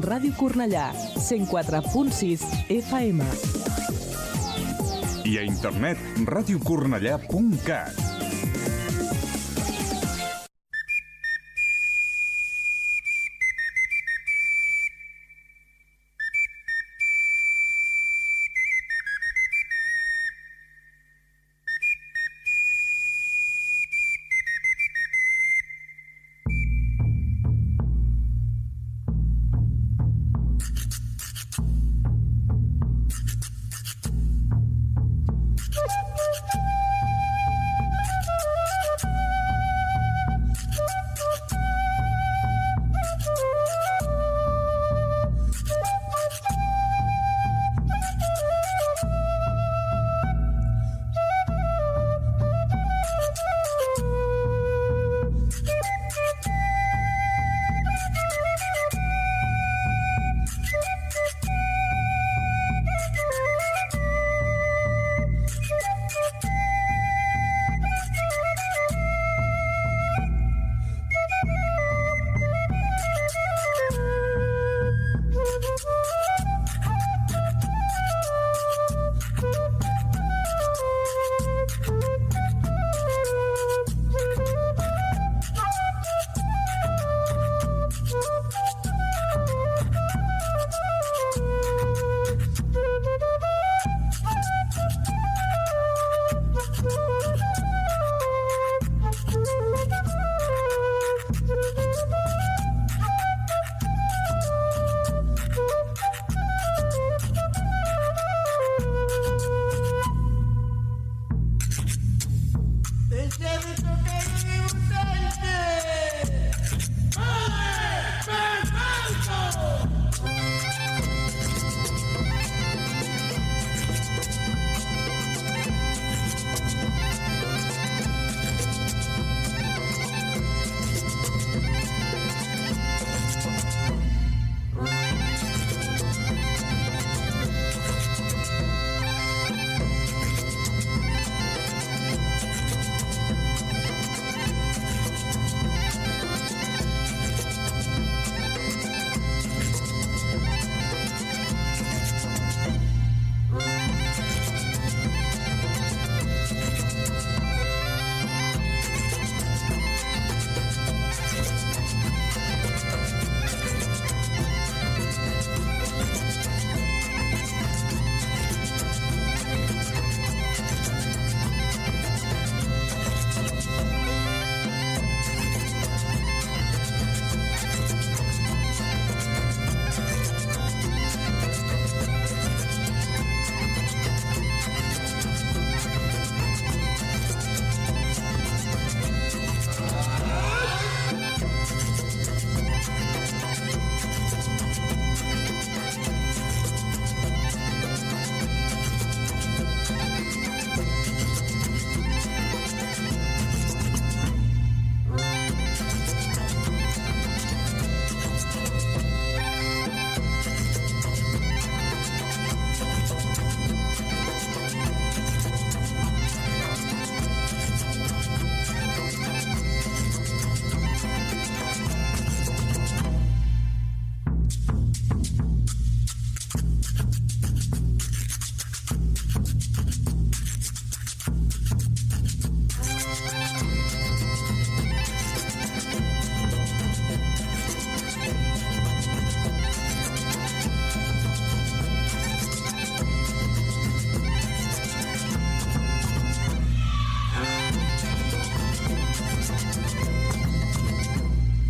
Ràdio Cornellà, 104.6 FM. I a internet radiocornellà.cat.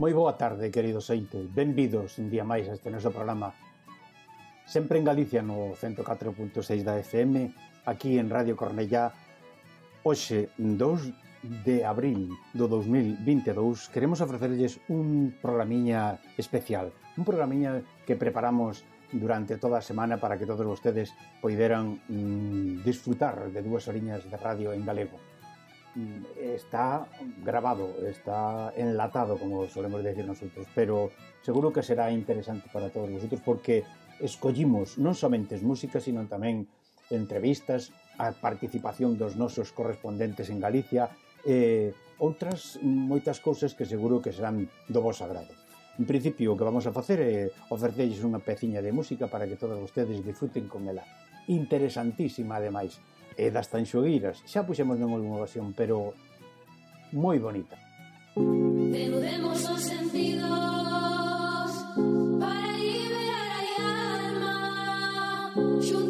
Moi boa tarde, queridos ointes. Benvidos un día máis a este noso programa. Sempre en Galicia no 104.6 da FM, aquí en Radio Cornellá. Hoxe, 2 de abril do 2022, queremos ofrecerlles un programiña especial, un programiña que preparamos durante toda a semana para que todos vostedes poideran mm, disfrutar de dúas oriñas de radio en galego. Mm, está grabado, está enlatado, como solemos decir nosotros, pero seguro que será interesante para todos vosotros porque escollimos non somente as músicas, sino tamén entrevistas, a participación dos nosos correspondentes en Galicia, e outras moitas cousas que seguro que serán do vos agrado. En principio, o que vamos a facer é ofrecerlles unha peciña de música para que todos vostedes disfruten con ela. Interesantísima, ademais e das tanxoguiras. Xa puxemos non algunha ocasión, pero moi bonita. Denudemos os sentidos para liberar a alma. Xuntos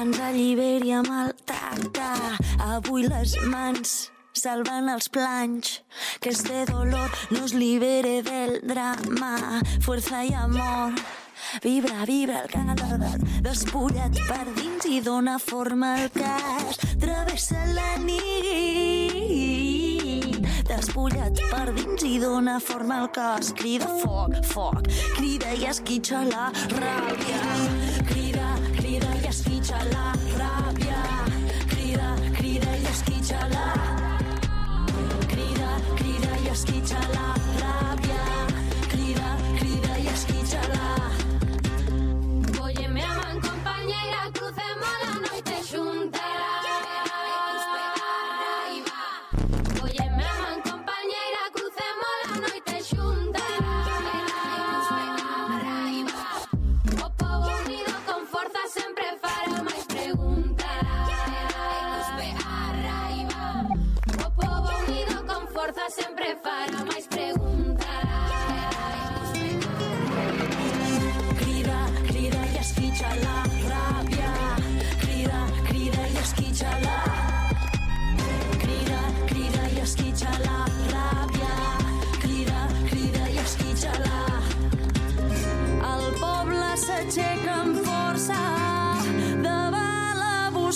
ens alliberi a maltractar. Avui les mans salven els planys. Que este dolor nos libere del drama. Fuerza i amor. Vibra, vibra el calor, despulla't per dins i dona forma al cas. Travessa la nit, despulla't per dins i dona forma al cos. Crida foc, foc, crida i esquitxa la ràbia. Crida, la.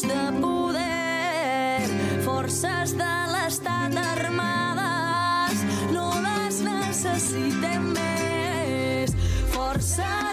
L'abús de poder. Forces de l'estat armades no les necessitem més. Forces